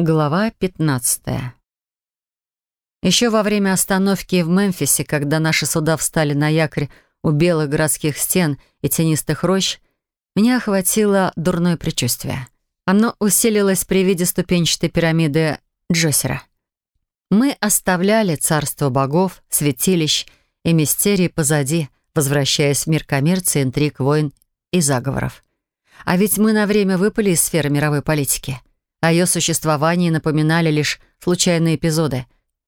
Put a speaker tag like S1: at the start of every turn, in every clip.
S1: Глава 15. Еще во время остановки в Мемфисе, когда наши суда встали на якорь у белых городских стен и тенистых рощ, меня охватило дурное предчувствие. Оно усилилось при виде ступенчатой пирамиды Джосера. Мы оставляли царство богов, святилищ и мистерии позади, возвращаясь в мир коммерции, интриг, войн и заговоров. А ведь мы на время выпали из сферы мировой политики — о ее существовании напоминали лишь случайные эпизоды,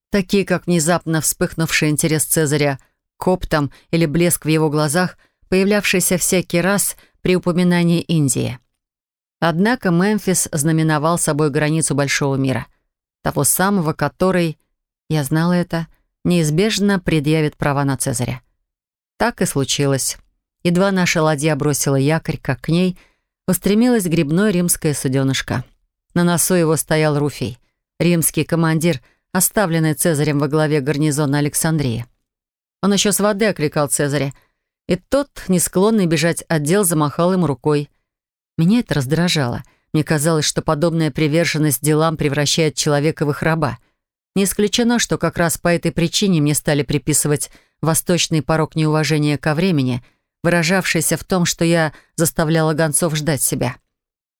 S1: такие как внезапно вспыхнувший интерес Цезаря к или блеск в его глазах, появлявшийся всякий раз при упоминании Индии. Однако Мемфис знаменовал собой границу большого мира, того самого, который, я знала это, неизбежно предъявит права на Цезаря. Так и случилось. Едва наша ладья бросила якорь, как к ней устремилась грибной римская суденышка. На носу его стоял Руфий, римский командир, оставленный Цезарем во главе гарнизона Александрии. Он еще с воды окликал Цезаря, и тот, не склонный бежать от дел, замахал ему рукой. Меня это раздражало. Мне казалось, что подобная приверженность делам превращает человека в их раба. Не исключено, что как раз по этой причине мне стали приписывать восточный порог неуважения ко времени, выражавшийся в том, что я заставляла гонцов ждать себя.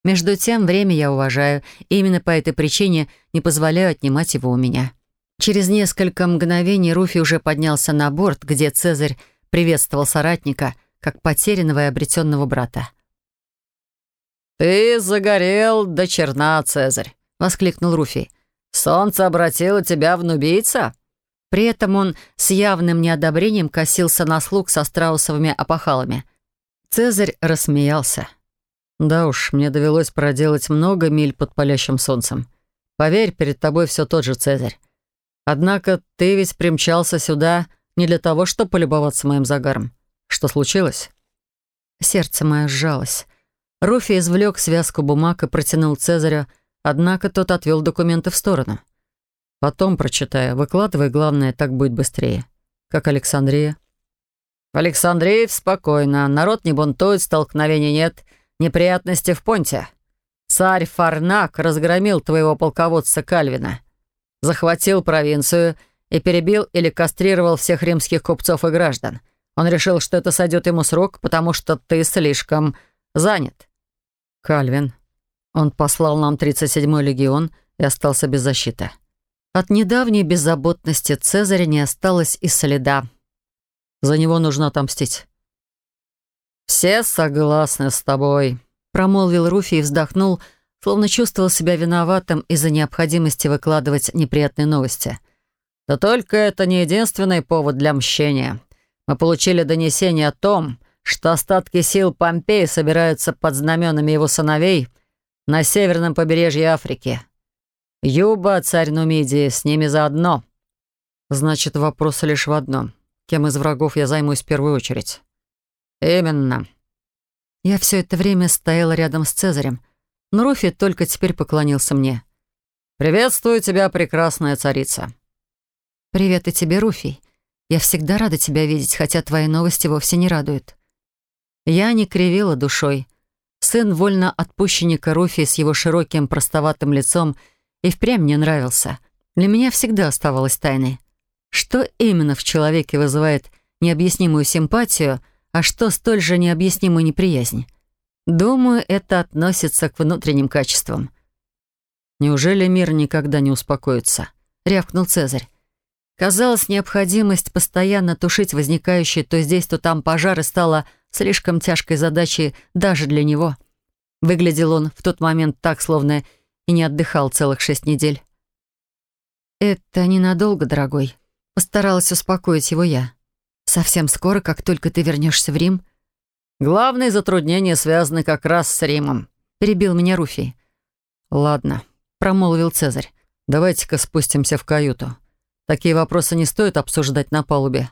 S1: Между тем, время я уважаю, и именно по этой причине не позволяю отнимать его у меня. Через несколько мгновений Руфи уже поднялся на борт, где Цезарь приветствовал соратника, как потерянного и обретенного брата.
S2: «Ты загорел до черна, Цезарь!» — воскликнул Руфи. «Солнце обратило тебя в нубийца?»
S1: При этом он с явным неодобрением косился на слуг со страусовыми опахалами. Цезарь рассмеялся.
S3: Да уж, мне довелось проделать много миль под палящим солнцем. Поверь, перед тобой все тот же Цезарь. Однако ты ведь примчался сюда не для того, чтобы полюбоваться моим загаром. Что случилось?
S1: Сердце мое сжалось. Руфи извлек связку бумаг и протянул Цезарю, однако тот отвел документы в сторону.
S3: Потом прочитаю. Выкладывай, главное, так будет быстрее. Как Александрия?
S2: В спокойно. Народ не бунтует, столкновений нет. Неприятности в Понте. Царь Фарнак разгромил твоего полководца Кальвина, захватил провинцию и перебил или кастрировал всех римских купцов и граждан. Он решил, что это сойдет ему с рук, потому что ты слишком занят.
S3: Кальвин. Он послал нам 37-й легион и остался без защиты.
S1: От недавней беззаботности Цезаря не осталось и следа.
S3: За него нужно отомстить.
S2: «Все согласны с тобой», — промолвил Руфи и вздохнул, словно чувствовал себя виноватым из-за необходимости выкладывать неприятные новости. «Да только это не единственный повод для мщения. Мы получили донесение о том, что остатки сил Помпеи собираются под знаменами его сыновей на северном побережье Африки. Юба, царь Нумидии, с ними заодно».
S3: «Значит, вопрос лишь в одном. Кем из врагов я займусь в первую очередь?»
S2: «Именно».
S1: Я все это время стояла рядом с Цезарем, но Руфи только теперь поклонился мне.
S2: «Приветствую тебя, прекрасная царица».
S1: «Привет и тебе, Руфий. Я всегда рада тебя видеть, хотя твои новости вовсе не радуют». Я не кривила душой. Сын вольно отпущенника Руфи с его широким простоватым лицом и впрямь мне нравился. Для меня всегда оставалось тайной. Что именно в человеке вызывает необъяснимую симпатию — а что столь же необъяснимую неприязнь. Думаю, это относится к внутренним качествам.
S3: «Неужели мир никогда не успокоится?»
S1: — рявкнул Цезарь. Казалось, необходимость постоянно тушить возникающие то здесь, то там пожары стала слишком тяжкой задачей даже для него. Выглядел он в тот момент так, словно и не отдыхал целых шесть недель. «Это ненадолго, дорогой», — постаралась успокоить его я. Совсем скоро, как только ты вернешься в Рим...»
S2: «Главные затруднения связаны как раз с Римом», —
S1: перебил меня Руфий.
S3: «Ладно», — промолвил Цезарь. «Давайте-ка спустимся в каюту. Такие вопросы не стоит обсуждать на палубе».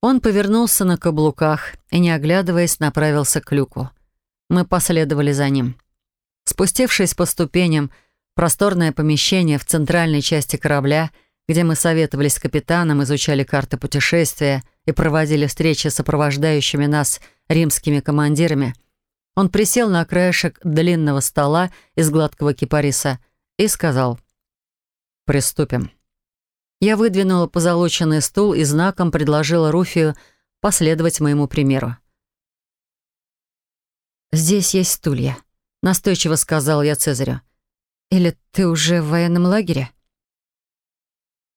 S1: Он повернулся на каблуках и, не оглядываясь, направился к люку. Мы последовали за ним. Спустившись по ступеням, просторное помещение в центральной части корабля — где мы советовались с капитаном, изучали карты путешествия и проводили встречи с сопровождающими нас римскими командирами, он присел на краешек длинного стола из гладкого кипариса
S2: и сказал «Приступим». Я выдвинула позолоченный стул и знаком предложила Руфию последовать моему примеру. «Здесь есть стулья», — настойчиво сказал я Цезарю. «Или ты уже в военном лагере?»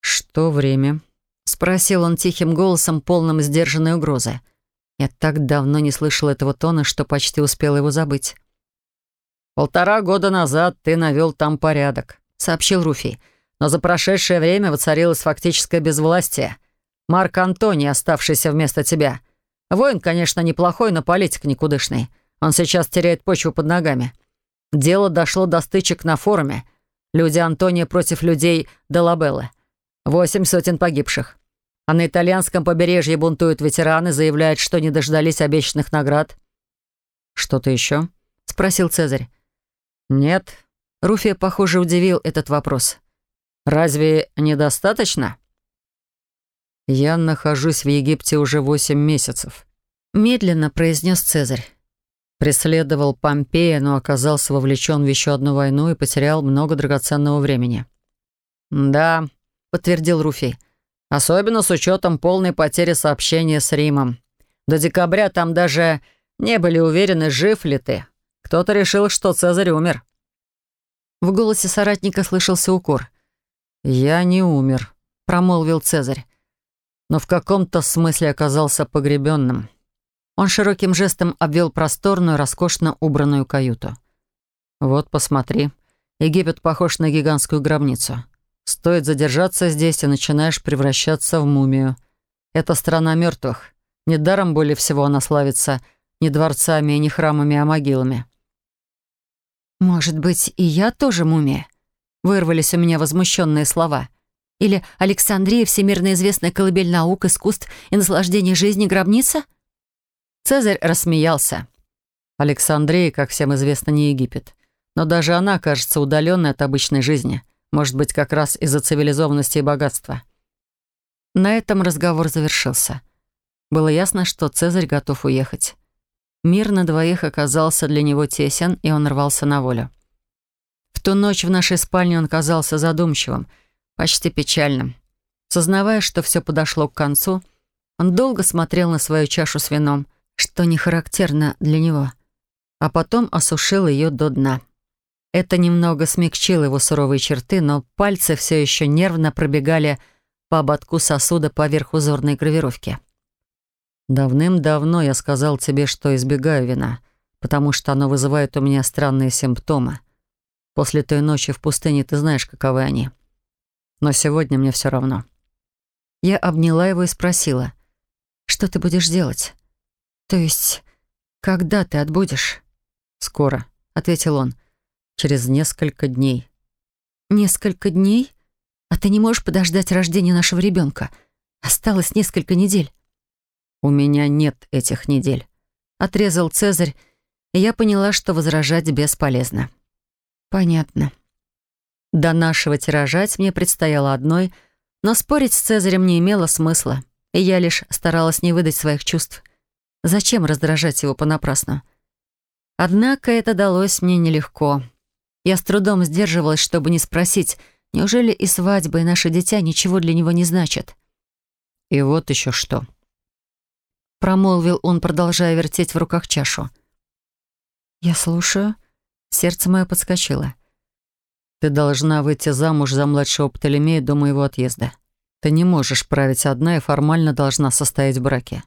S3: «Что время?» — спросил он тихим голосом, полным сдержанной угрозы. Я так давно не слышал этого тона, что почти успел его забыть. «Полтора года назад ты навел там порядок», — сообщил Руфий. «Но за прошедшее время воцарилось фактическое безвластие. Марк Антони, оставшийся вместо тебя. Воин, конечно, неплохой, но политик никудышный. Он сейчас теряет почву под ногами. Дело дошло до стычек на форуме. Люди Антония против людей Долабеллы. Восемь сотен погибших. А на итальянском побережье бунтуют ветераны, заявляют, что не дождались обещанных наград. «Что-то еще?» — спросил Цезарь. «Нет». Руфия, похоже, удивил этот вопрос. «Разве недостаточно?» «Я нахожусь в Египте уже восемь месяцев», — медленно произнес Цезарь. Преследовал Помпея, но оказался вовлечен в еще одну войну и потерял много драгоценного времени. «Да», подтвердил Руфий. «Особенно с учетом полной потери сообщения с Римом. До декабря там даже не были уверены, жив ли ты. Кто-то решил, что Цезарь умер». В голосе соратника слышался укор. «Я не умер», — промолвил Цезарь, но в каком-то смысле оказался погребенным. Он широким жестом обвел просторную, роскошно убранную каюту. «Вот, посмотри. Египет похож на гигантскую гробницу. Стоит задержаться здесь, и начинаешь превращаться в мумию. Это страна мертвых. Недаром более всего она славится не дворцами и не храмами, а могилами.
S1: «Может быть, и я тоже мумия?» Вырвались у меня возмущенные слова. «Или Александрия, всемирно известная колыбель наук, искусств и наслаждений жизни, гробница?»
S3: Цезарь рассмеялся. Александрия, как всем известно, не Египет. Но даже она кажется удаленной от обычной жизни. Может быть, как раз из-за цивилизованности и богатства. На этом разговор завершился. Было ясно, что Цезарь готов уехать. Мир на двоих оказался для него тесен, и он рвался на волю. В ту ночь в нашей спальне он казался задумчивым, почти печальным. Сознавая, что все подошло к концу, он долго смотрел на свою чашу с вином, что не характерно для него, а потом осушил ее до дна. Это немного смягчило его суровые черты, но пальцы все еще нервно пробегали по ободку сосуда поверх узорной гравировки. «Давным-давно я сказал тебе, что избегаю вина, потому что оно вызывает у меня странные симптомы. После той ночи в пустыне ты знаешь, каковы они. Но сегодня мне все равно». Я обняла его и спросила, «Что ты будешь делать? То есть, когда ты отбудешь?» «Скоро», — ответил он, — через несколько дней.
S1: Несколько дней? А ты не можешь подождать рождения нашего ребенка? Осталось несколько недель.
S3: У меня нет этих недель. Отрезал Цезарь, и я поняла, что возражать бесполезно.
S1: Понятно.
S3: Донашивать нашего рожать мне предстояло одной, но спорить с Цезарем не имело смысла, и я лишь старалась не выдать своих чувств. Зачем раздражать его понапрасну? Однако это далось мне нелегко. Я с трудом сдерживалась, чтобы не спросить, неужели и свадьба, и наше дитя ничего для него не значат? «И вот еще что», — промолвил он, продолжая вертеть в руках чашу.
S1: «Я слушаю». Сердце мое подскочило.
S3: «Ты должна выйти замуж за младшего Птолемея до моего отъезда. Ты не можешь править одна и формально должна состоять в браке».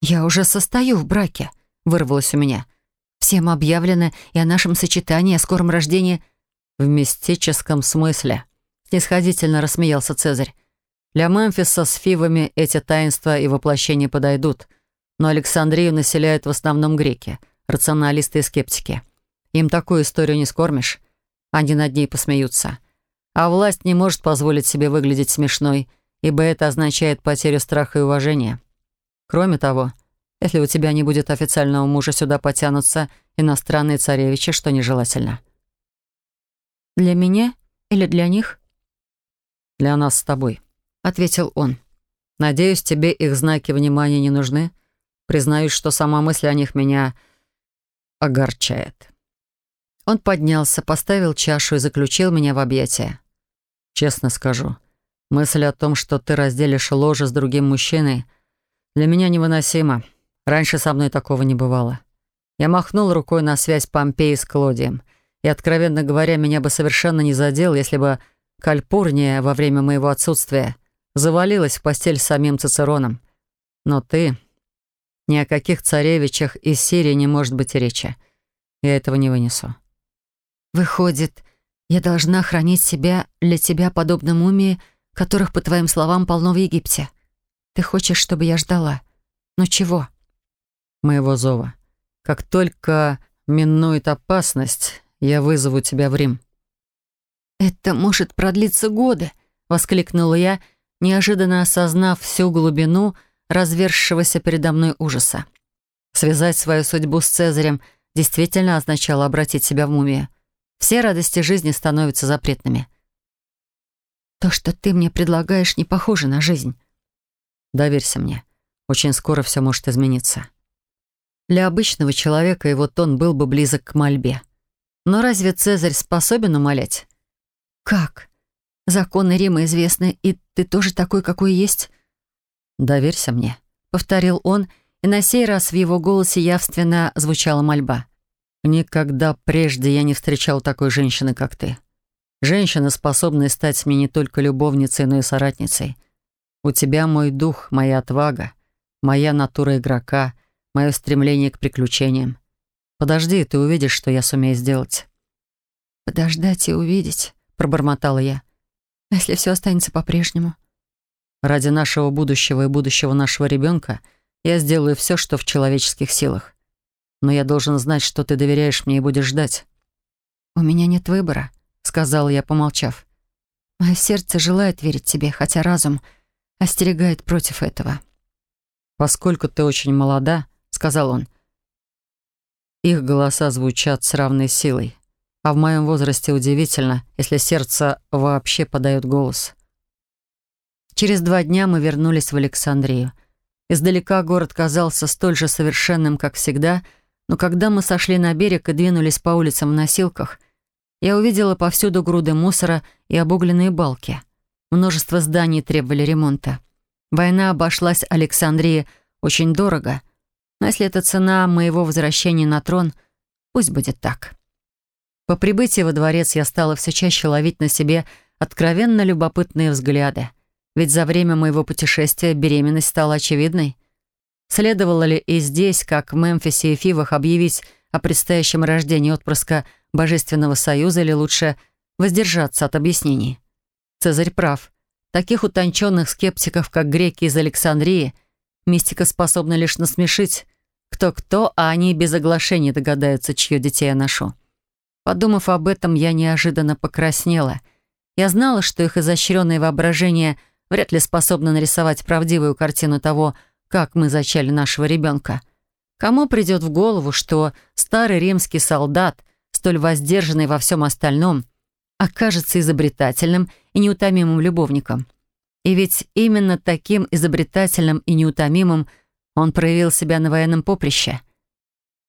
S1: «Я уже состою в браке», — вырвалось у меня. «Я Всем объявлено и о нашем сочетании, о скором рождении.
S3: В мистическом смысле. Снисходительно рассмеялся Цезарь. Для Мемфиса с фивами эти таинства и воплощения подойдут, но Александрию населяют в основном греки, рационалисты и скептики. Им такую историю не скормишь. Они над ней посмеются. А власть не может позволить себе выглядеть смешной, ибо это означает потерю страха и уважения. Кроме того, если у тебя не будет официального мужа, сюда потянутся иностранные царевичи, что нежелательно».
S1: «Для меня или для них?»
S3: «Для нас с тобой», — ответил он. «Надеюсь, тебе их знаки внимания не нужны. Признаюсь, что сама мысль о них меня огорчает».
S1: Он поднялся, поставил чашу и заключил меня в объятия.
S3: «Честно скажу, мысль о том, что ты разделишь ложе с другим мужчиной, для меня невыносима. Раньше со мной такого не бывало. Я махнул рукой на связь Помпеи с Клодием. И, откровенно говоря, меня бы совершенно не задел, если бы Кальпурния во время моего отсутствия завалилась в постель с самим Цицероном. Но ты... Ни о каких царевичах из Сирии не может быть речи. Я этого не вынесу.
S1: Выходит, я должна хранить себя для тебя подобно мумии, которых, по твоим словам, полно в Египте. Ты хочешь, чтобы я ждала? Но чего?»
S3: моего зова. Как только минует опасность, я вызову тебя в Рим».
S1: «Это может продлиться годы», — воскликнула я, неожиданно осознав всю глубину развершегося передо мной ужаса. Связать свою судьбу с Цезарем действительно означало обратить себя в мумию. Все радости жизни становятся запретными. «То, что ты мне предлагаешь, не похоже на жизнь».
S3: «Доверься мне. Очень скоро все может измениться».
S1: Для обычного человека его тон был бы близок к мольбе. Но разве Цезарь способен умолять? «Как? Законы Рима известны, и ты тоже такой, какой есть?»
S3: «Доверься мне», — повторил он, и на сей раз в его голосе явственно звучала мольба. «Никогда прежде я не встречал такой женщины, как ты. Женщина, способная стать мне не только любовницей, но и соратницей. У тебя мой дух, моя отвага, моя натура игрока — мое стремление к приключениям. Подожди, и ты увидишь, что я сумею сделать».
S1: «Подождать и увидеть», — пробормотала я. «А если все останется по-прежнему?»
S3: «Ради нашего будущего и будущего нашего ребенка я сделаю все, что в человеческих силах. Но я должен знать, что ты доверяешь мне и будешь ждать».
S1: «У меня нет выбора», — сказала я, помолчав. «Мое сердце желает верить тебе, хотя разум остерегает против этого».
S3: «Поскольку ты очень молода, сказал он. Их голоса звучат с равной силой. А в моем возрасте удивительно, если сердце вообще подает голос.
S1: Через два дня мы вернулись в Александрию. Издалека город казался столь же совершенным, как всегда, но когда мы сошли на берег и двинулись по улицам в носилках, я увидела повсюду груды мусора и обугленные балки. Множество зданий требовали ремонта. Война обошлась Александрии очень дорого — но если это цена моего возвращения на трон, пусть будет так. По прибытии во дворец я стала все чаще ловить на себе откровенно любопытные взгляды. Ведь за время моего путешествия беременность стала очевидной. Следовало ли и здесь, как в Мемфисе и Фивах, объявить о предстоящем рождении отпрыска Божественного Союза или лучше воздержаться от объяснений? Цезарь прав. Таких утонченных скептиков, как греки из Александрии, мистика способна лишь насмешить, кто-кто, а они без оглашения догадаются, чье дитя я ношу. Подумав об этом, я неожиданно покраснела. Я знала, что их изощренное воображение вряд ли способно нарисовать правдивую картину того, как мы зачали нашего ребенка. Кому придет в голову, что старый римский солдат, столь воздержанный во всем остальном, окажется изобретательным и неутомимым любовником? И ведь именно таким изобретательным и неутомимым – он проявил себя на военном поприще.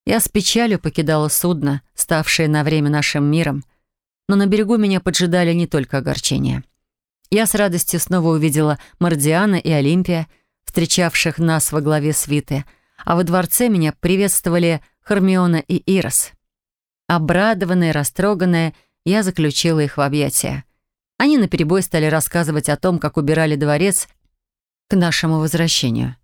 S1: Я с печалью покидала судно, ставшее на время нашим миром, но на берегу меня поджидали не только огорчения. Я с радостью снова увидела Мардиана и Олимпия, встречавших нас во главе свиты, а во дворце меня приветствовали Хармиона и Ирос. Обрадованная, растроганная, я заключила их в объятия. Они наперебой стали рассказывать о том, как убирали дворец к нашему возвращению.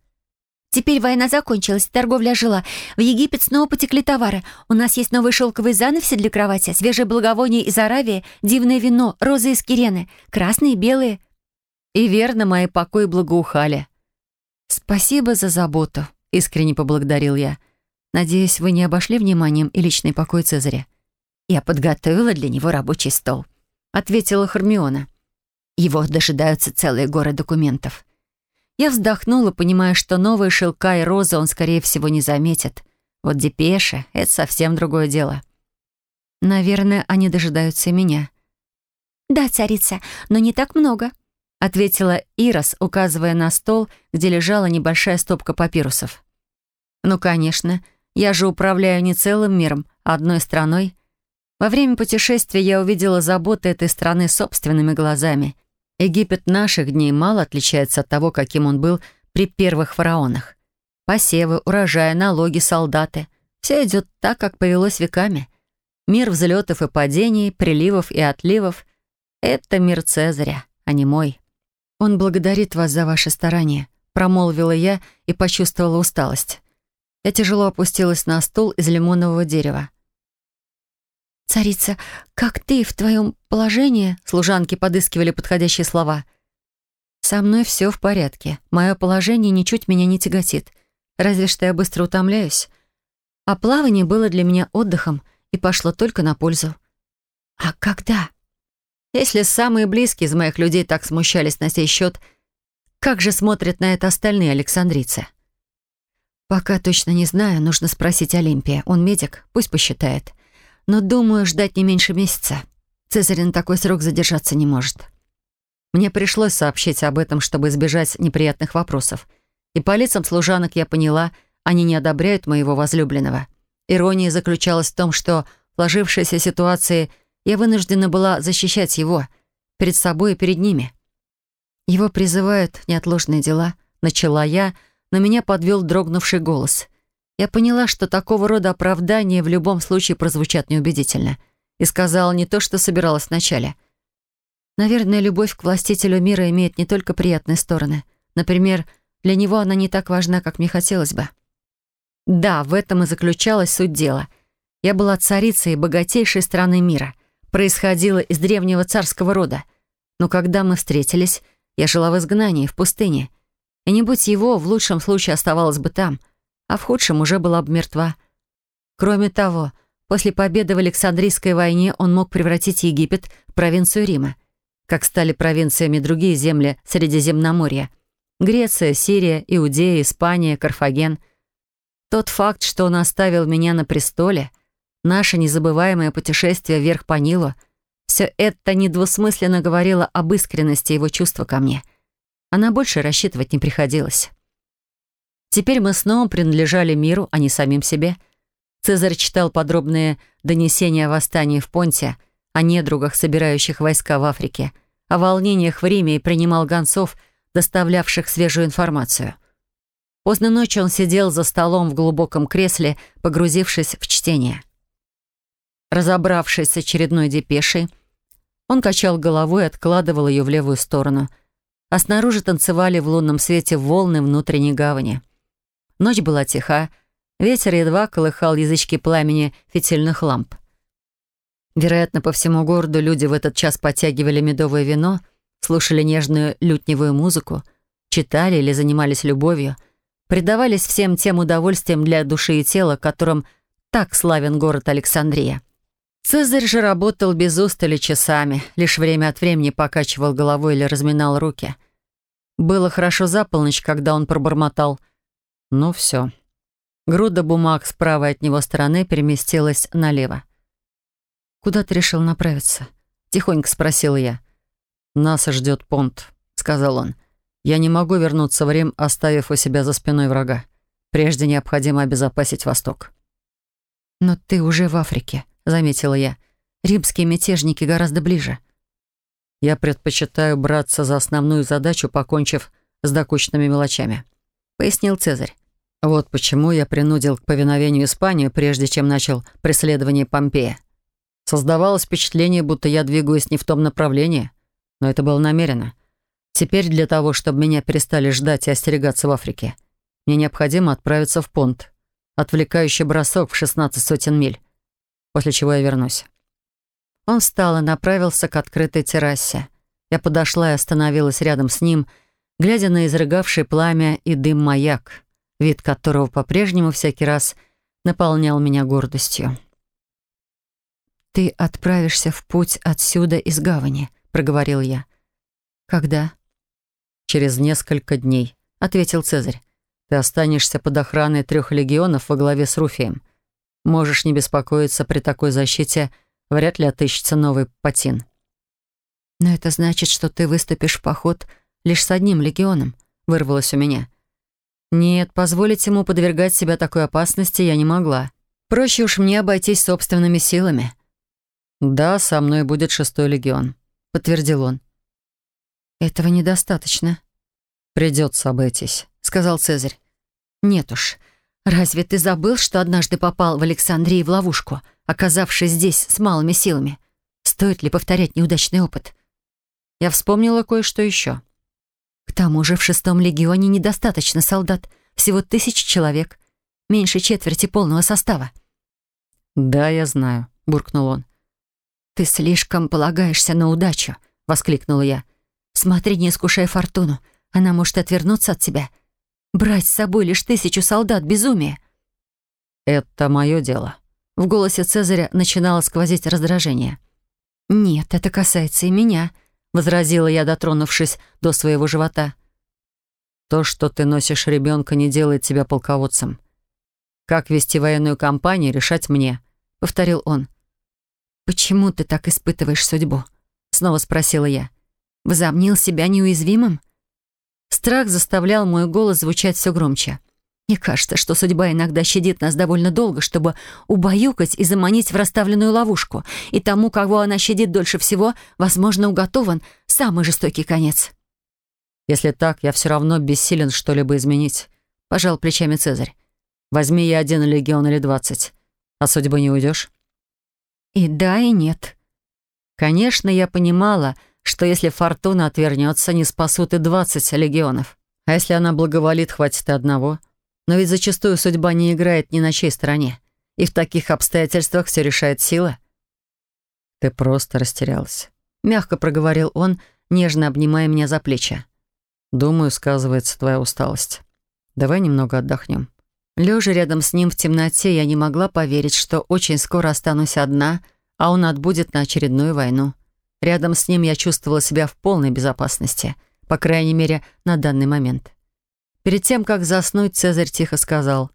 S4: Теперь война закончилась, торговля жила. В Египет снова потекли товары. У нас есть новые шелковые занавеси для кровати, свежие благовония из Аравии, дивное вино, розы из Кирены, красные, белые.
S1: И верно, мои покои благоухали. Спасибо за заботу, искренне поблагодарил я. Надеюсь, вы не обошли вниманием и личный покой Цезаря.
S4: Я подготовила для него рабочий стол, ответила Хармиона. Его дожидаются целые горы документов.
S1: Я вздохнула, понимая, что новые шелка и розы он, скорее всего, не заметит. Вот депеша — это совсем другое дело. Наверное, они дожидаются и меня.
S4: «Да, царица, но не так много», — ответила Ирос, указывая на стол, где лежала небольшая стопка папирусов.
S1: «Ну, конечно. Я же управляю не целым миром, а одной страной. Во время путешествия я увидела заботы этой страны собственными глазами — Египет наших дней мало отличается от того, каким он был при первых фараонах. Посевы, урожаи, налоги, солдаты — все идет так, как повелось веками. Мир взлетов и падений, приливов и отливов — это мир Цезаря, а не мой. «Он благодарит вас за ваши старания», — промолвила я и почувствовала усталость. Я тяжело опустилась на стул из лимонного дерева.
S4: «Царица, как ты в твоем положении?»
S1: Служанки подыскивали подходящие слова. «Со мной все в порядке. Мое положение ничуть меня не тяготит. Разве что я быстро утомляюсь. А плавание было для меня отдыхом и пошло только на пользу».
S4: «А когда?»
S1: «Если самые близкие из моих людей так смущались на сей счет, как же смотрят на это остальные александрийцы?» «Пока точно не знаю. Нужно спросить Олимпия. Он медик, пусть посчитает» но, думаю, ждать не меньше месяца. Цезарь на такой срок задержаться не может. Мне пришлось сообщить об этом, чтобы избежать неприятных вопросов. И по лицам служанок я поняла, они не одобряют моего возлюбленного. Ирония заключалась в том, что в сложившейся ситуации я вынуждена была защищать его перед собой и перед ними. Его призывают неотложные дела, начала я, но меня подвел дрогнувший голос — я поняла, что такого рода оправдания в любом случае прозвучат неубедительно. И сказала не то, что собиралась вначале. Наверное, любовь к властителю мира имеет не только приятные стороны. Например, для него она не так важна, как мне хотелось бы. Да, в этом и заключалась суть дела. Я была царицей богатейшей страны мира. Происходила из древнего царского рода. Но когда мы встретились, я жила в изгнании, в пустыне. И не будь его, в лучшем случае оставалась бы там — а в худшем уже была бы мертва. Кроме того, после победы в Александрийской войне он мог превратить Египет в провинцию Рима, как стали провинциями другие земли Средиземноморья. Греция, Сирия, Иудея, Испания, Карфаген. Тот факт, что он оставил меня на престоле, наше незабываемое путешествие вверх по Нилу, все это недвусмысленно говорило об искренности его чувства ко мне. Она больше рассчитывать не приходилось. Теперь мы снова принадлежали миру, а не самим себе. Цезарь читал подробные донесения о восстании в Понте, о недругах, собирающих войска в Африке, о волнениях в Риме и принимал гонцов, доставлявших свежую информацию. Поздно ночью он сидел за столом в глубоком кресле, погрузившись в чтение. Разобравшись с очередной депешей, он качал головой и откладывал ее в левую сторону, а снаружи танцевали в лунном свете волны внутренней гавани. Ночь была тиха, ветер едва колыхал язычки пламени фитильных ламп. Вероятно, по всему городу люди в этот час подтягивали медовое вино, слушали нежную лютневую музыку, читали или занимались любовью, предавались всем тем удовольствиям для души и тела, которым так славен город Александрия. Цезарь же работал без устали часами, лишь время от времени покачивал головой или разминал руки. Было хорошо за полночь, когда он пробормотал ну все. Груда бумаг с правой от него стороны переместилась налево. «Куда ты решил направиться?» — тихонько спросил я. «Нас ждет понт», — сказал он. «Я не могу вернуться в Рим, оставив у себя за спиной врага. Прежде необходимо обезопасить Восток». «Но ты уже в Африке», — заметила я. «Римские мятежники гораздо ближе». «Я предпочитаю браться за основную задачу, покончив с докучными мелочами», — пояснил Цезарь. Вот почему я принудил к повиновению Испанию, прежде чем начал преследование Помпея. Создавалось впечатление, будто я двигаюсь не в том направлении, но это было намеренно. Теперь для того, чтобы меня перестали ждать и остерегаться в Африке, мне необходимо отправиться в понт, отвлекающий бросок в 16 сотен миль, после чего я вернусь. Он встал и направился к открытой террасе. Я подошла и остановилась рядом с ним, глядя на изрыгавший пламя и дым маяк вид которого по-прежнему всякий раз наполнял меня гордостью. «Ты отправишься в путь отсюда из гавани», — проговорил я. «Когда?» «Через несколько дней», — ответил Цезарь. «Ты останешься под охраной трех легионов во главе с Руфием. Можешь не беспокоиться, при такой защите вряд ли отыщется новый патин». «Но это значит, что ты выступишь в поход лишь с одним легионом», — вырвалось у меня. Нет, позволить ему подвергать себя такой опасности я не могла. Проще уж мне обойтись собственными силами.
S3: «Да, со мной будет шестой легион», — подтвердил он.
S1: «Этого недостаточно».
S3: «Придется обойтись», — сказал Цезарь.
S1: «Нет уж. Разве ты забыл, что однажды попал в Александрии в ловушку, оказавшись здесь с малыми силами? Стоит ли повторять неудачный опыт?»
S3: Я вспомнила кое-что еще.
S1: К тому же в шестом легионе недостаточно солдат, всего тысячи человек, меньше четверти полного состава.
S3: «Да, я знаю», — буркнул он.
S1: «Ты слишком полагаешься на удачу», — воскликнула я. «Смотри, не искушай фортуну. Она может отвернуться от тебя. Брать с собой лишь тысячу солдат — безумие».
S3: «Это мое дело».
S1: В голосе Цезаря начинало сквозить раздражение. «Нет, это касается и меня», —— возразила я, дотронувшись до своего живота.
S3: «То, что ты носишь ребенка, не делает тебя полководцем. Как вести военную кампанию, решать мне», — повторил он.
S1: «Почему ты так испытываешь судьбу?» — снова спросила я. «Возомнил себя неуязвимым?» Страх заставлял мой голос звучать все громче. Мне кажется, что судьба иногда щадит нас довольно долго, чтобы убаюкать и заманить в расставленную ловушку. И тому, кого она щадит дольше всего, возможно, уготован самый жестокий конец.
S3: «Если так, я все равно бессилен что-либо изменить», — пожал плечами Цезарь. «Возьми я один легион или двадцать. А судьбы не уйдешь?»
S1: «И да, и нет». Конечно, я понимала, что если фортуна отвернется, не спасут и двадцать легионов. А если она благоволит, хватит и одного — но ведь зачастую судьба не играет ни на чьей стороне. И в таких обстоятельствах все решает сила.
S3: «Ты просто растерялась», —
S1: мягко проговорил он, нежно обнимая меня за плечи.
S3: «Думаю, сказывается твоя усталость. Давай немного отдохнем».
S1: Лежа рядом с ним в темноте, я не могла поверить, что очень скоро останусь одна, а он отбудет на очередную войну. Рядом с ним я чувствовала себя в полной безопасности, по крайней мере, на данный момент. Перед тем, как заснуть, Цезарь тихо сказал,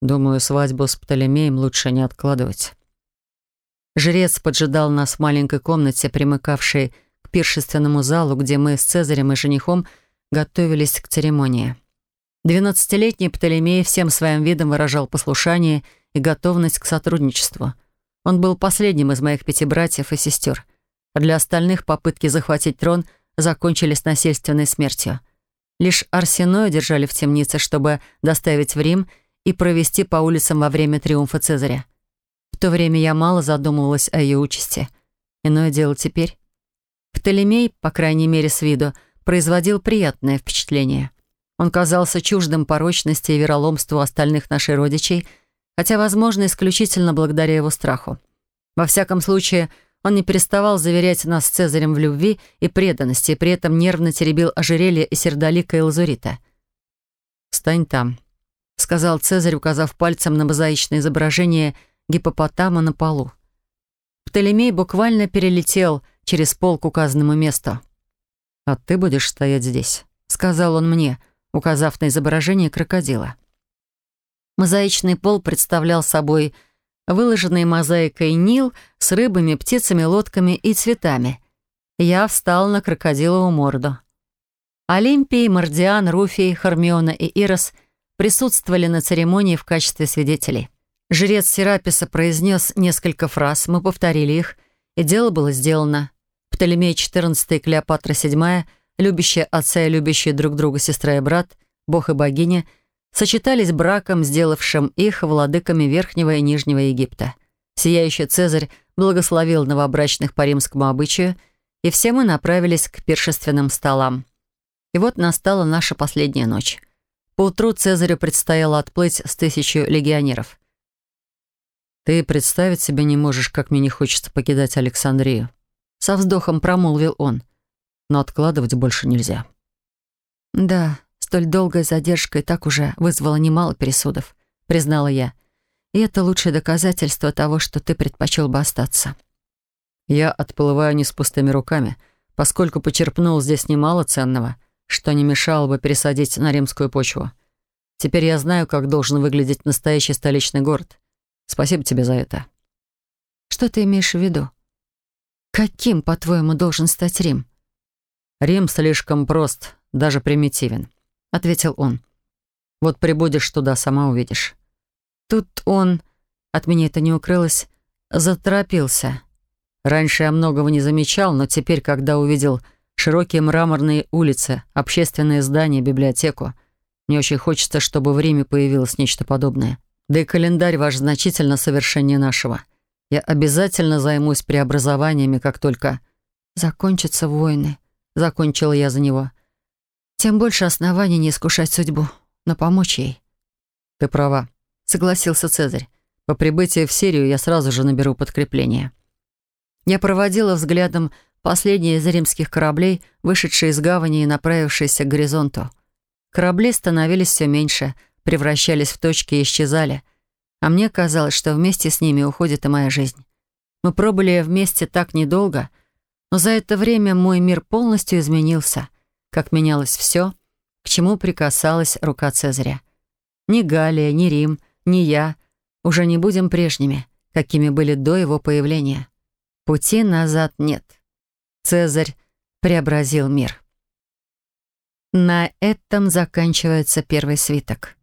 S1: «Думаю, свадьбу с Птолемеем лучше не откладывать». Жрец поджидал нас в маленькой комнате, примыкавшей к пиршественному залу, где мы с Цезарем и женихом готовились к церемонии. Двенадцатилетний Птолемей всем своим видом выражал послушание и готовность к сотрудничеству. Он был последним из моих пяти братьев и сестер. Для остальных попытки захватить трон закончились насильственной смертью — Лишь Арсеноя держали в темнице, чтобы доставить в Рим и провести по улицам во время триумфа Цезаря. В то время я мало задумывалась о ее участи. Иное дело теперь. Птолемей, по крайней мере с виду, производил приятное впечатление. Он казался чуждым порочности и вероломству остальных нашей родичей, хотя, возможно, исключительно благодаря его страху. Во всяком случае, он не переставал заверять нас с Цезарем в любви и преданности, и при этом нервно теребил ожерелье и сердолика и лазурита. «Стань там», — сказал Цезарь, указав пальцем на мозаичное изображение гипопотама на полу. Птолемей буквально перелетел через пол к указанному месту. «А ты будешь стоять здесь», — сказал он мне, указав на изображение крокодила. Мозаичный пол представлял собой выложенный мозаикой Нил с рыбами, птицами, лодками и цветами. Я встал на крокодилову морду. Олимпий, Мордиан, Руфий, Хармиона и Ирос присутствовали на церемонии в качестве свидетелей. Жрец Сераписа произнес несколько фраз, мы повторили их, и дело было сделано. Птолемей XIV и Клеопатра VII, любящие отца и любящие друг друга сестра и брат, бог и богиня — сочетались браком, сделавшим их владыками Верхнего и Нижнего Египта. Сияющий Цезарь благословил новобрачных по римскому обычаю, и все мы направились к пиршественным столам. И вот настала наша последняя ночь. Поутру Цезарю предстояло отплыть с тысячу легионеров.
S3: «Ты представить себе не можешь, как мне не хочется покидать Александрию», — со вздохом промолвил он. «Но откладывать больше нельзя».
S1: «Да, столь долгая задержка и так уже вызвала немало пересудов», — признала я. «И это лучшее доказательство того, что ты предпочел бы остаться».
S3: «Я отплываю не с пустыми руками, поскольку почерпнул здесь немало ценного, что не мешало бы пересадить на римскую почву. Теперь я знаю, как должен выглядеть настоящий столичный город. Спасибо тебе за это».
S1: «Что ты имеешь в виду? Каким, по-твоему, должен стать Рим?»
S3: «Рим слишком прост, даже примитивен. — ответил он. «Вот прибудешь туда, сама увидишь».
S1: Тут он, от меня это не укрылось, заторопился.
S3: Раньше я многого не замечал, но теперь, когда увидел широкие мраморные улицы, общественные здания, библиотеку, мне очень хочется, чтобы в Риме появилось нечто подобное. Да и календарь ваш значительно совершеннее нашего. Я обязательно займусь преобразованиями, как только
S1: закончатся войны. Закончила я за него. — тем больше оснований не искушать судьбу, но помочь ей.
S3: «Ты права», — согласился Цезарь. «По прибытии в Сирию я сразу же наберу подкрепление».
S1: Я проводила взглядом последние из римских кораблей, вышедшие из гавани и направившиеся к горизонту. Корабли становились все меньше, превращались в точки и исчезали. А мне казалось, что вместе с ними уходит и моя жизнь. Мы пробыли вместе так недолго, но за это время мой мир полностью изменился как менялось все, к чему прикасалась рука Цезаря. Ни Галия, ни Рим, ни я уже не будем прежними, какими были до его появления. Пути назад нет. Цезарь преобразил мир. На этом заканчивается первый свиток.